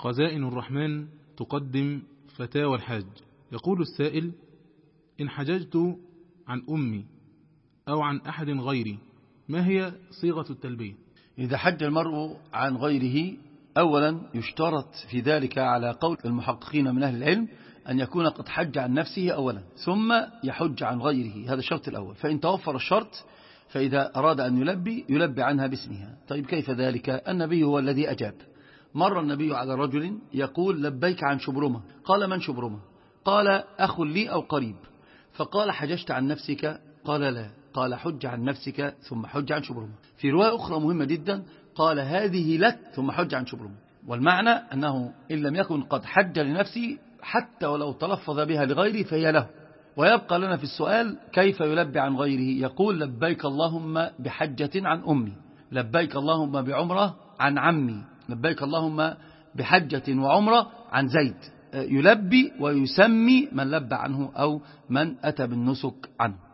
خزائن الرحمن تقدم فتاوى الحاج. يقول السائل إن حججت عن أمي أو عن أحد غيري ما هي صيغة التلبية؟ إذا حج المرء عن غيره أولا يشترط في ذلك على قول المحققين من أهل العلم أن يكون قد حج عن نفسه أولا ثم يحج عن غيره. هذا الشرط الأول. فإن توفر الشرط فإذا أراد أن يلبي يلبي عنها باسمها. طيب كيف ذلك؟ النبي هو الذي أجاب. مر النبي على رجل يقول لبيك عن شبرمة. قال من شبرمة؟ قال أخ لي أو قريب. فقال حججت عن نفسك؟ قال لا. قال حج عن نفسك ثم حج عن شبرمة. في رواية أخرى مهمة جدا قال هذه لك ثم حج عن شبرمة. والمعنى أنه إن لم يكن قد حج لنفسه حتى ولو تلفظ بها لغيره فهي له. ويبقى لنا في السؤال كيف يلبي عن غيره؟ يقول لبيك اللهم بحجة عن أمي. لبيك اللهم بعمرة عن عمي. لبيك اللهم بحجة وعمرة عن زيد. يلبي ويسمي من لبى عنه أو من أتى بالنسك عنه.